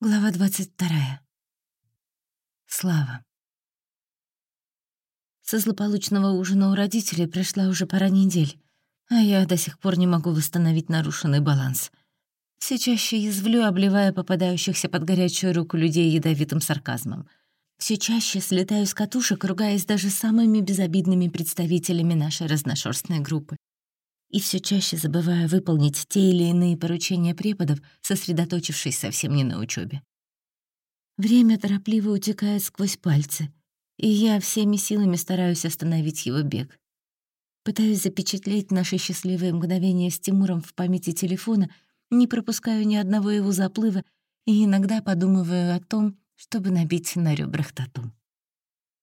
Глава 22. Слава. Со злополучного ужина у родителей прошла уже пара недель, а я до сих пор не могу восстановить нарушенный баланс. Все чаще язвлю, обливая попадающихся под горячую руку людей ядовитым сарказмом. Все чаще слетаю с катушек, ругаясь даже самыми безобидными представителями нашей разношерстной группы и все чаще забывая выполнить те или иные поручения преподов, сосредоточившись совсем не на учебе. Время торопливо утекает сквозь пальцы, и я всеми силами стараюсь остановить его бег. Пытаюсь запечатлеть наши счастливые мгновения с Тимуром в памяти телефона, не пропускаю ни одного его заплыва и иногда подумываю о том, чтобы набить на ребрах тату.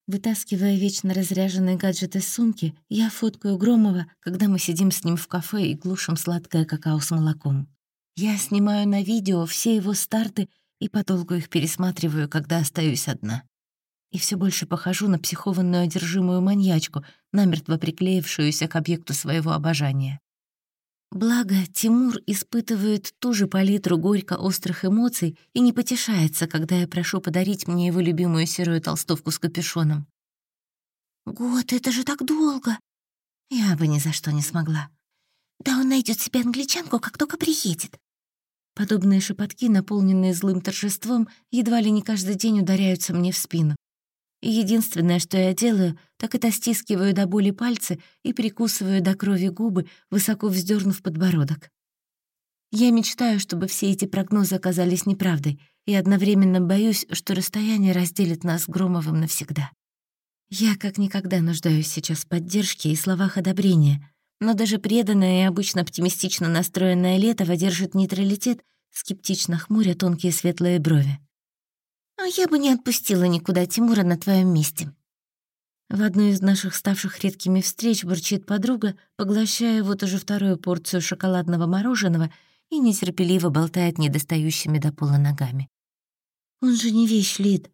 Вытаскивая вечно разряженный гаджет из сумки, я фоткаю Громова, когда мы сидим с ним в кафе и глушим сладкое какао с молоком. Я снимаю на видео все его старты и подолгу их пересматриваю, когда остаюсь одна. И все больше похожу на психованную одержимую маньячку, намертво приклеившуюся к объекту своего обожания. Благо, Тимур испытывает ту же палитру горько-острых эмоций и не потешается, когда я прошу подарить мне его любимую серую толстовку с капюшоном. «Год, это же так долго!» Я бы ни за что не смогла. «Да он найдет себе англичанку, как только приедет!» Подобные шепотки, наполненные злым торжеством, едва ли не каждый день ударяются мне в спину. Единственное, что я делаю, так это стискиваю до боли пальцы и прикусываю до крови губы, высоко вздернув подбородок. Я мечтаю, чтобы все эти прогнозы оказались неправдой, и одновременно боюсь, что расстояние разделит нас с Громовым навсегда. Я как никогда нуждаюсь сейчас в поддержке и словах одобрения, но даже преданное и обычно оптимистично настроенное Летова держит нейтралитет, скептично хмуря тонкие светлые брови. «А я бы не отпустила никуда Тимура на твоем месте». В одной из наших ставших редкими встреч бурчит подруга, поглощая вот уже вторую порцию шоколадного мороженого и нетерпеливо болтает недостающими до пола ногами. «Он же не вещь, Лид.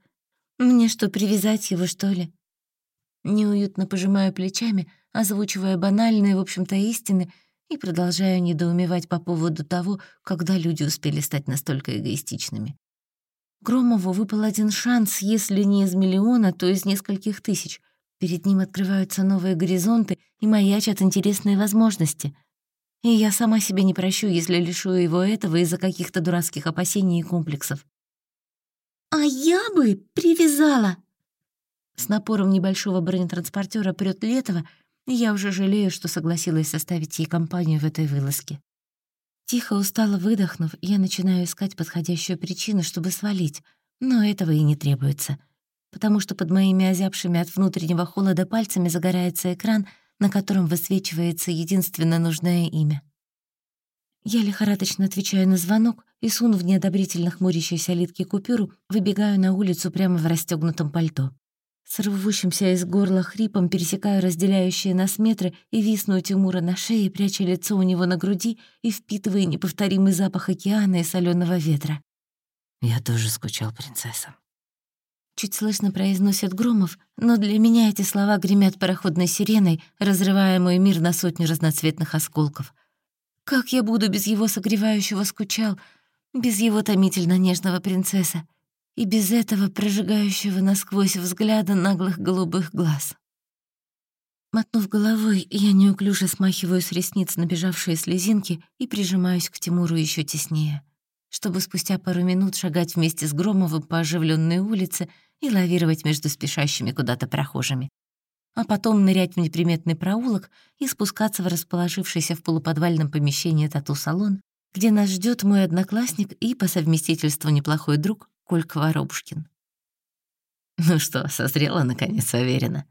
Мне что, привязать его, что ли?» Неуютно пожимаю плечами, озвучивая банальные, в общем-то, истины, и продолжаю недоумевать по поводу того, когда люди успели стать настолько эгоистичными. Громову выпал один шанс, если не из миллиона, то из нескольких тысяч. Перед ним открываются новые горизонты и маячат интересные возможности. И я сама себе не прощу, если лишу его этого из-за каких-то дурацких опасений и комплексов. «А я бы привязала!» С напором небольшого бронетранспортера прёт Летова, и я уже жалею, что согласилась составить ей компанию в этой вылазке. Тихо, устало выдохнув, я начинаю искать подходящую причину, чтобы свалить, но этого и не требуется, потому что под моими озябшими от внутреннего холода пальцами загорается экран, на котором высвечивается единственно нужное имя. Я лихорадочно отвечаю на звонок и, сунув неодобрительно хмурящейся Литке купюру, выбегаю на улицу прямо в расстёгнутом пальто. С рвущимся из горла хрипом пересекаю разделяющие нас метры и висну у Тимура на шее, пряча лицо у него на груди и впитывая неповторимый запах океана и соленого ветра. «Я тоже скучал, принцесса». Чуть слышно произносят Громов, но для меня эти слова гремят пароходной сиреной, разрывая мой мир на сотню разноцветных осколков. Как я буду без его согревающего скучал, без его томительно нежного принцесса? и без этого прожигающего насквозь взгляда наглых голубых глаз. Мотнув головой, я неуклюже смахиваю с ресниц набежавшие слезинки и прижимаюсь к Тимуру еще теснее, чтобы спустя пару минут шагать вместе с Громовым по оживленной улице и лавировать между спешащими куда-то прохожими. А потом нырять в неприметный проулок и спускаться в расположившийся в полуподвальном помещении тату-салон, где нас ждет мой одноклассник и, по совместительству неплохой друг, Колька Воробушкин. «Ну что, созрела, наконец, уверена?»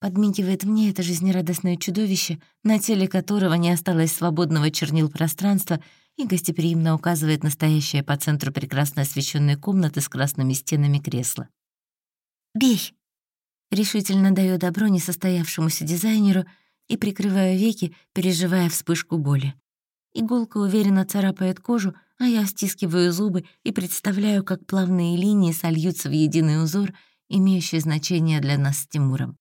Подмигивает мне это жизнерадостное чудовище, на теле которого не осталось свободного чернил пространства и гостеприимно указывает настоящее по центру прекрасно освещенной комнаты с красными стенами кресла. «Бей!» Решительно даю добро несостоявшемуся дизайнеру и прикрываю веки, переживая вспышку боли. Иголка уверенно царапает кожу, а я стискиваю зубы и представляю, как плавные линии сольются в единый узор, имеющий значение для нас с Тимуром.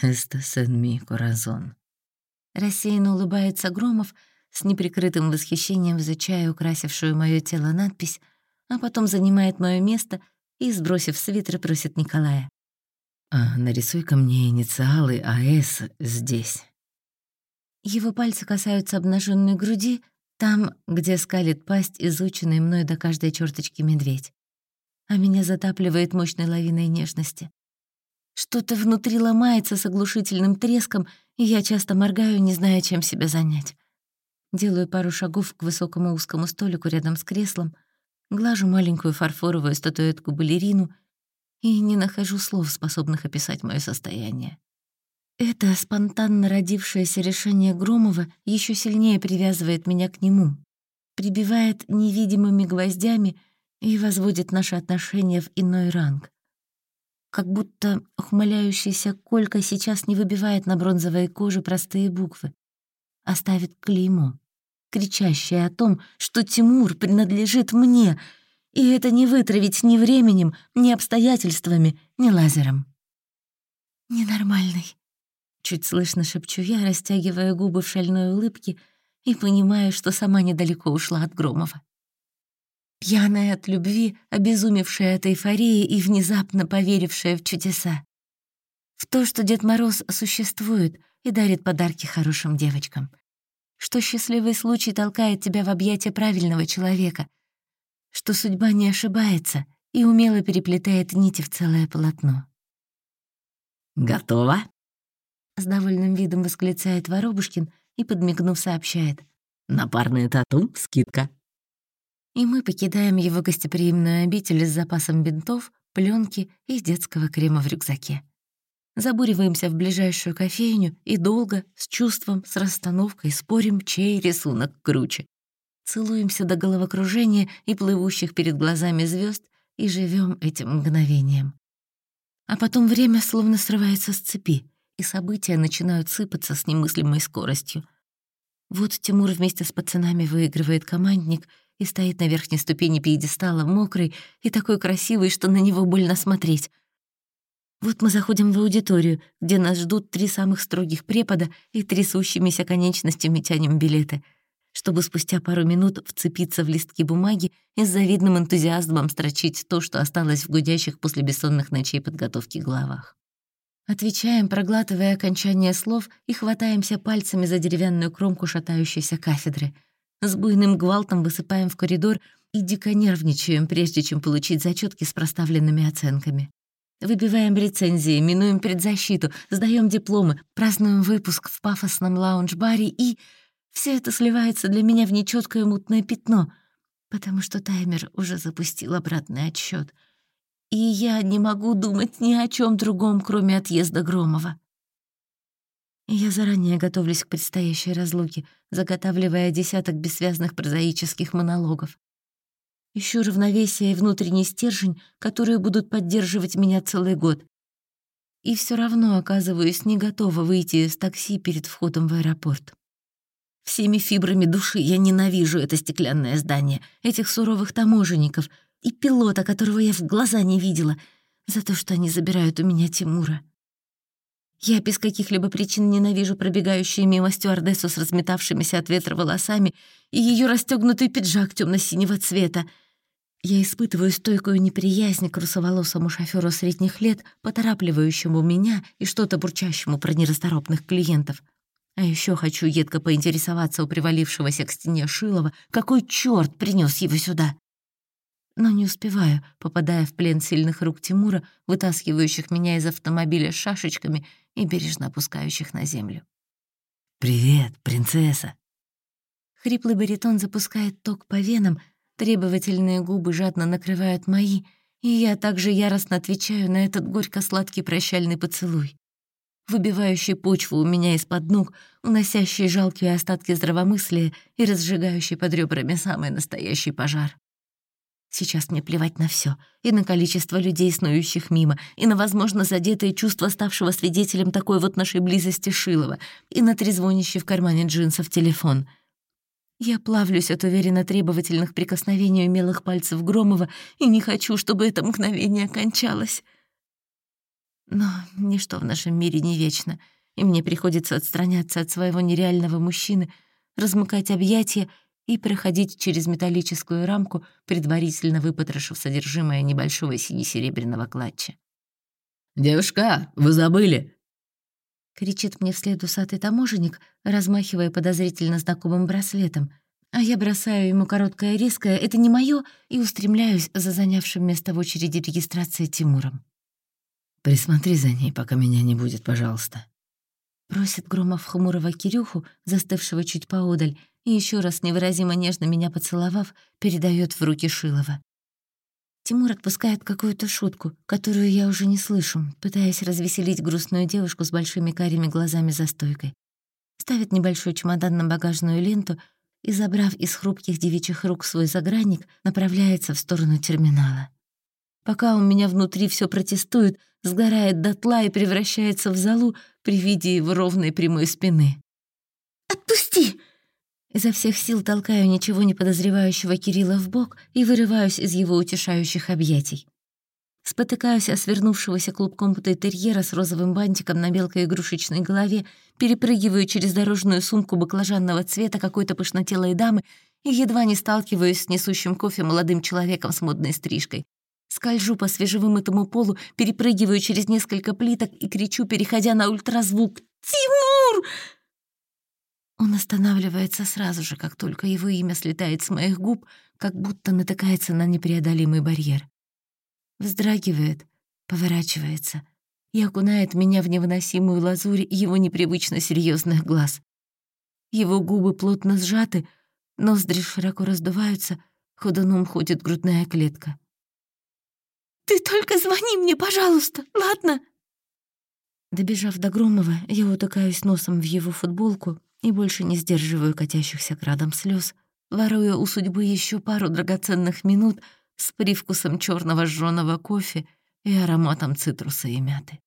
«Estás en mi corazón». Рассеянно улыбается Громов, с неприкрытым восхищением изучая украсившую моё тело надпись, а потом занимает мое место и, сбросив свитер, просит Николая. А, нарисуй-ка мне инициалы АС здесь. Его пальцы касаются обнаженной груди, там, где скалит пасть, изученный мной до каждой черточки медведь. А меня затапливает мощной лавиной нежности. Что-то внутри ломается с оглушительным треском, и я часто моргаю, не зная, чем себя занять. Делаю пару шагов к высокому узкому столику рядом с креслом, глажу маленькую фарфоровую статуэтку балерину и не нахожу слов, способных описать мое состояние. Это спонтанно родившееся решение Громова еще сильнее привязывает меня к нему, прибивает невидимыми гвоздями и возводит наши отношения в иной ранг. Как будто ухмыляющийся Колька сейчас не выбивает на бронзовой коже простые буквы, а ставит клеймо, кричащее о том, что Тимур принадлежит мне, и это не вытравить ни временем, ни обстоятельствами, ни лазером. «Ненормальный», Чуть слышно шепчу я, растягивая губы в шальной улыбке и понимаю, что сама недалеко ушла от Громова. Пьяная от любви, обезумевшая от эйфории и внезапно поверившая в чудеса. В то, что Дед Мороз существует и дарит подарки хорошим девочкам. Что счастливый случай толкает тебя в объятия правильного человека. Что судьба не ошибается и умело переплетает нити в целое полотно. «Готово?» С довольным видом восклицает Воробушкин и, подмигнув, сообщает. «На парные тату скидка». И мы покидаем его гостеприимную обитель с запасом бинтов, пленки и детского крема в рюкзаке. Забуриваемся в ближайшую кофейню и долго, с чувством, с расстановкой спорим, чей рисунок круче. Целуемся до головокружения и плывущих перед глазами звезд и живем этим мгновением. А потом время словно срывается с цепи — и события начинают сыпаться с немыслимой скоростью. Вот Тимур вместе с пацанами выигрывает командник и стоит на верхней ступени пьедестала, мокрый и такой красивый, что на него больно смотреть. Вот мы заходим в аудиторию, где нас ждут три самых строгих препода и трясущимися конечностями тянем билеты, чтобы спустя пару минут вцепиться в листки бумаги и с завидным энтузиазмом строчить то, что осталось в гудящих после бессонных ночей подготовки главах. Отвечаем, проглатывая окончание слов, и хватаемся пальцами за деревянную кромку шатающейся кафедры. С буйным гвалтом высыпаем в коридор и дико нервничаем, прежде чем получить зачетки с проставленными оценками. Выбиваем рецензии, минуем предзащиту, сдаем дипломы, празднуем выпуск в пафосном лаунж-баре и... Все это сливается для меня в нечеткое мутное пятно, потому что таймер уже запустил обратный отсчет — и я не могу думать ни о чем другом, кроме отъезда Громова. Я заранее готовлюсь к предстоящей разлуке, заготавливая десяток бессвязных прозаических монологов. Ищу равновесие и внутренний стержень, которые будут поддерживать меня целый год. И все равно оказываюсь не готова выйти из такси перед входом в аэропорт. Всеми фибрами души я ненавижу это стеклянное здание, этих суровых таможенников — и пилота, которого я в глаза не видела, за то, что они забирают у меня Тимура. Я без каких-либо причин ненавижу пробегающую мимо стюардессу с разметавшимися от ветра волосами и ее расстегнутый пиджак темно-синего цвета. Я испытываю стойкую неприязнь к русоволосому шофёру средних лет, поторапливающему меня и что-то бурчащему про нерасторопных клиентов. А еще хочу едко поинтересоваться у привалившегося к стене Шилова, какой черт принес его сюда но не успеваю, попадая в плен сильных рук Тимура, вытаскивающих меня из автомобиля шашечками и бережно опускающих на землю. «Привет, принцесса!» Хриплый баритон запускает ток по венам, требовательные губы жадно накрывают мои, и я также яростно отвечаю на этот горько-сладкий прощальный поцелуй, выбивающий почву у меня из-под ног, уносящий жалкие остатки здравомыслия и разжигающий под ребрами самый настоящий пожар. Сейчас мне плевать на все, и на количество людей, снующих мимо, и на, возможно, задетые чувства ставшего свидетелем такой вот нашей близости Шилова, и на трезвонящий в кармане джинсов телефон. Я плавлюсь от уверенно требовательных прикосновений умелых пальцев Громова и не хочу, чтобы это мгновение кончалось. Но ничто в нашем мире не вечно, и мне приходится отстраняться от своего нереального мужчины, размыкать объятия и проходить через металлическую рамку, предварительно выпотрошив содержимое небольшого сине-серебряного клатча. «Девушка, вы забыли!» Кричит мне вслед усатый таможенник, размахивая подозрительно знакомым браслетом, а я бросаю ему короткое резкое «это не моё» и устремляюсь за занявшим место в очереди регистрации Тимуром. «Присмотри за ней, пока меня не будет, пожалуйста». Просит Громов хмурого Кирюху, застывшего чуть поодаль, и еще раз невыразимо нежно меня поцеловав, передает в руки Шилова. Тимур отпускает какую-то шутку, которую я уже не слышу, пытаясь развеселить грустную девушку с большими карими глазами за стойкой. Ставит небольшой чемодан на багажную ленту и, забрав из хрупких девичьих рук свой загранник, направляется в сторону терминала. Пока у меня внутри все протестует, сгорает дотла и превращается в залу при виде его ровной прямой спины. «Отпусти!» Изо всех сил толкаю ничего не подозревающего Кирилла в бок и вырываюсь из его утешающих объятий. Спотыкаюсь о свернувшегося клубком путай-терьера с розовым бантиком на мелкой игрушечной голове, перепрыгиваю через дорожную сумку баклажанного цвета какой-то пышнотелой дамы и едва не сталкиваюсь с несущим кофе молодым человеком с модной стрижкой. Скольжу по свежевымытому полу, перепрыгиваю через несколько плиток и кричу, переходя на ультразвук «Тимур!». Он останавливается сразу же, как только его имя слетает с моих губ, как будто натыкается на непреодолимый барьер. Вздрагивает, поворачивается и окунает меня в невыносимую лазурь его непривычно серьезных глаз. Его губы плотно сжаты, ноздри широко раздуваются, ходуном ходит грудная клетка. «Ты только звони мне, пожалуйста, ладно?» Добежав до Громова, я утыкаюсь носом в его футболку и больше не сдерживаю катящихся градом слез, воруя у судьбы еще пару драгоценных минут с привкусом черного жженого кофе и ароматом цитруса и мяты.